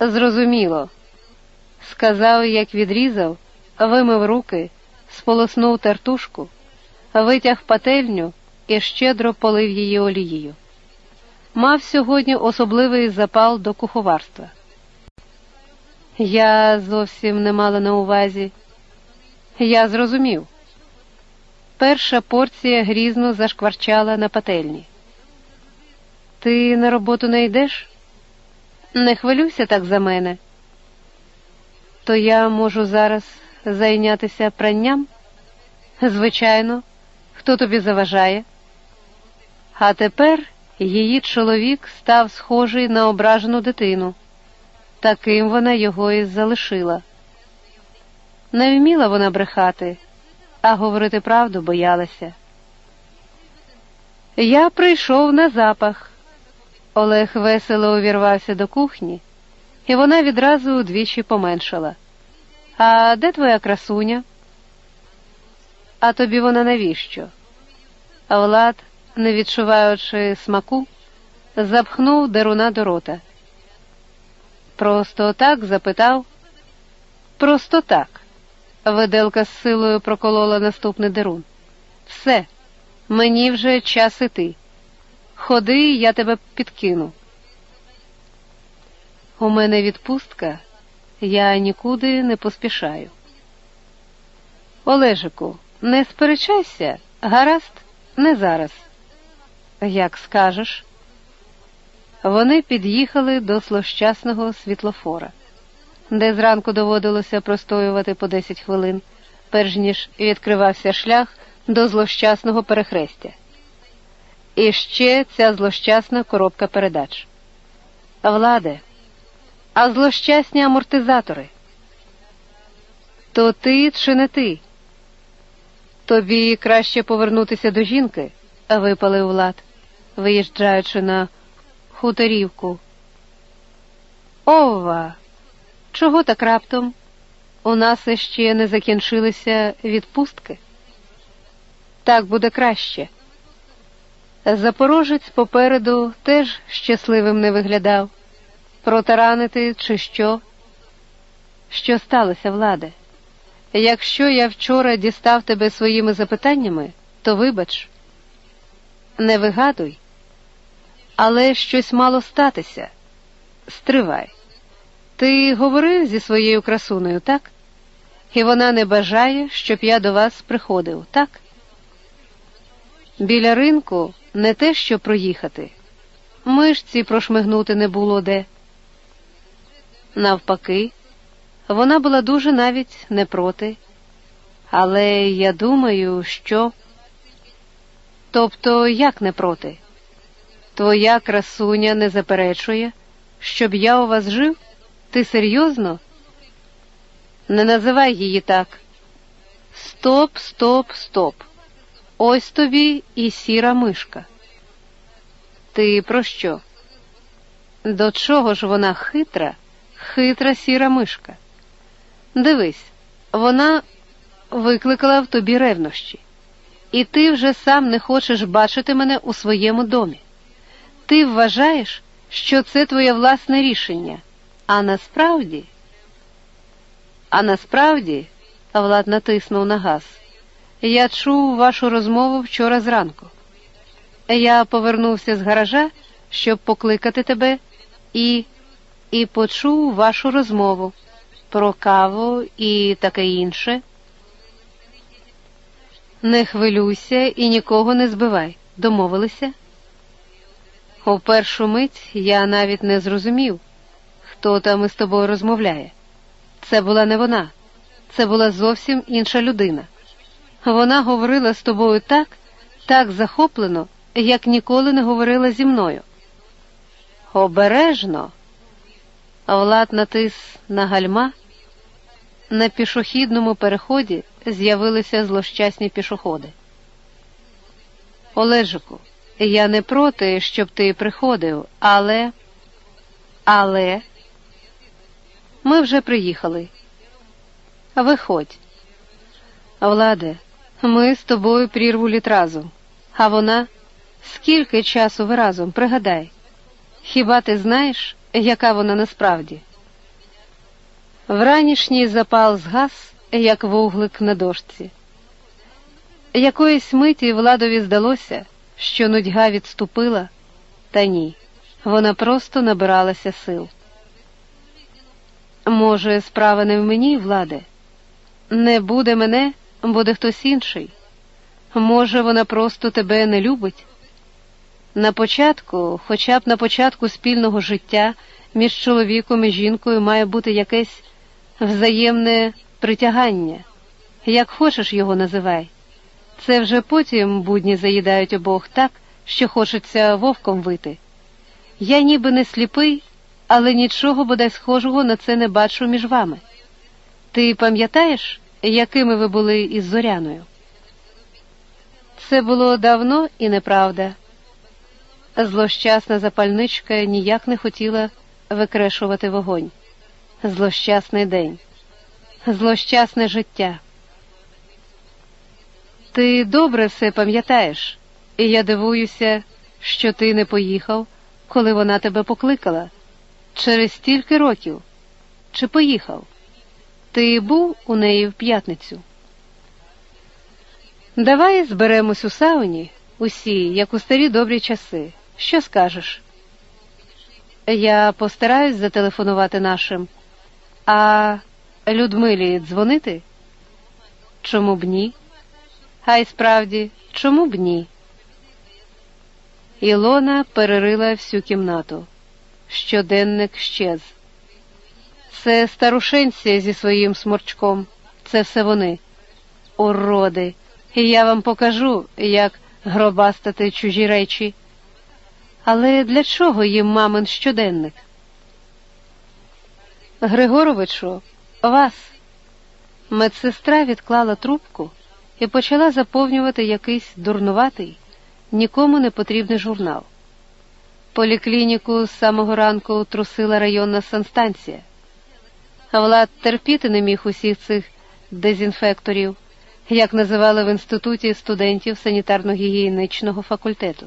Зрозуміло. Сказав, як відрізав, вимив руки, сполоснув тартушку, витяг пательню і щедро полив її олією. Мав сьогодні особливий запал до куховарства. Я зовсім не мала на увазі. Я зрозумів. Перша порція грізно зашкварчала на пательні. Ти на роботу не йдеш? Не хвилюйся так за мене. То я можу зараз зайнятися пранням? Звичайно, хто тобі заважає? А тепер її чоловік став схожий на ображену дитину. Таким вона його і залишила. Не вміла вона брехати, а говорити правду боялася. Я прийшов на запах. Олег весело увірвався до кухні, і вона відразу удвічі поменшала. А де твоя красуня? А тобі вона навіщо? А Влад, не відчуваючи смаку, запхнув деруна до рота. Просто так запитав. Просто так. Виделка з силою проколола наступний дерун. Все, мені вже час іти. Ходи, я тебе підкину. У мене відпустка, я нікуди не поспішаю. Олежику, не сперечайся, гаразд, не зараз. Як скажеш. Вони під'їхали до злощасного світлофора, де зранку доводилося простоювати по 10 хвилин, перш ніж відкривався шлях до злощасного перехрестя. І ще ця злощасна коробка передач. Владе, а злощасні амортизатори. То ти чи не ти? Тобі краще повернутися до жінки, випалив Влад, виїжджаючи на хуторівку. Ова, чого так раптом? У нас іще не закінчилися відпустки. Так буде краще. Запорожець попереду теж щасливим не виглядав. Протаранити, чи що? Що сталося, владе? Якщо я вчора дістав тебе своїми запитаннями, то вибач, не вигадуй, але щось мало статися. Стривай. Ти говорив зі своєю красуною, так? І вона не бажає, щоб я до вас приходив, так? Біля ринку не те, що проїхати. Мишці прошмигнути не було де. Навпаки, вона була дуже навіть не проти. Але я думаю, що. Тобто, як не проти? Твоя красуня не заперечує, щоб я у вас жив? Ти серйозно? Не називай її так. Стоп, стоп, стоп. Ось тобі і сіра мишка. Ти про що? До чого ж вона хитра, хитра сіра мишка? Дивись, вона викликала в тобі ревнощі, і ти вже сам не хочеш бачити мене у своєму домі. Ти вважаєш, що це твоє власне рішення, а насправді, а насправді, Влад натиснув на газ. Я чув вашу розмову вчора зранку. Я повернувся з гаража, щоб покликати тебе, і і почув вашу розмову про каву і таке інше. Не хвилюйся і нікого не збивай. Домовилися? У першу мить я навіть не зрозумів, хто там із тобою розмовляє. Це була не вона, це була зовсім інша людина. Вона говорила з тобою так, так захоплено, як ніколи не говорила зі мною. Обережно. Влад натис на гальма. На пішохідному переході з'явилися злощасні пішоходи. Олежику, я не проти, щоб ти приходив, але. Але ми вже приїхали. Виходь. Владе, ми з тобою прірву літ разом, а вона скільки часу ви разом пригадай? Хіба ти знаєш, яка вона насправді? Вранішній запал згас, як вуглик на дошці. Якоїсь миті владові здалося, що нудьга відступила, та ні, вона просто набиралася сил. Може, справа не в мені, владе? Не буде мене, буде хтось інший. Може, вона просто тебе не любить? На початку, хоча б на початку спільного життя між чоловіком і жінкою має бути якесь взаємне притягання, як хочеш його називай. Це вже потім будні заїдають обох так, що хочеться вовком вити. Я ніби не сліпий, але нічого бодай схожого на це не бачу між вами. Ти пам'ятаєш, якими ви були із зоряною? Це було давно і неправда. Злощасна запальничка ніяк не хотіла викрешувати вогонь. Злощасний день, злощасне життя. Ти добре все пам'ятаєш, і я дивуюся, що ти не поїхав, коли вона тебе покликала. Через стільки років. Чи поїхав? Ти був у неї в п'ятницю? Давай зберемось у сауні, усі, як у старі добрі часи. Що скажеш? Я постараюсь зателефонувати нашим, а Людмилі дзвонити? Чому б ні? А й справді, чому б ні? Ілона перерила всю кімнату. Щоденник щез. Це старушенці зі своїм сморчком. Це все вони. Уроди. І я вам покажу, як гробастати чужі речі. Але для чого їм мамин щоденник? Григоровичу, вас. Медсестра відклала трубку і почала заповнювати якийсь дурнуватий, нікому не потрібний журнал. Поліклініку з самого ранку трусила районна санстанція. Влад терпіти не міг усіх цих дезінфекторів, як називали в інституті студентів санітарно-гігієнічного факультету.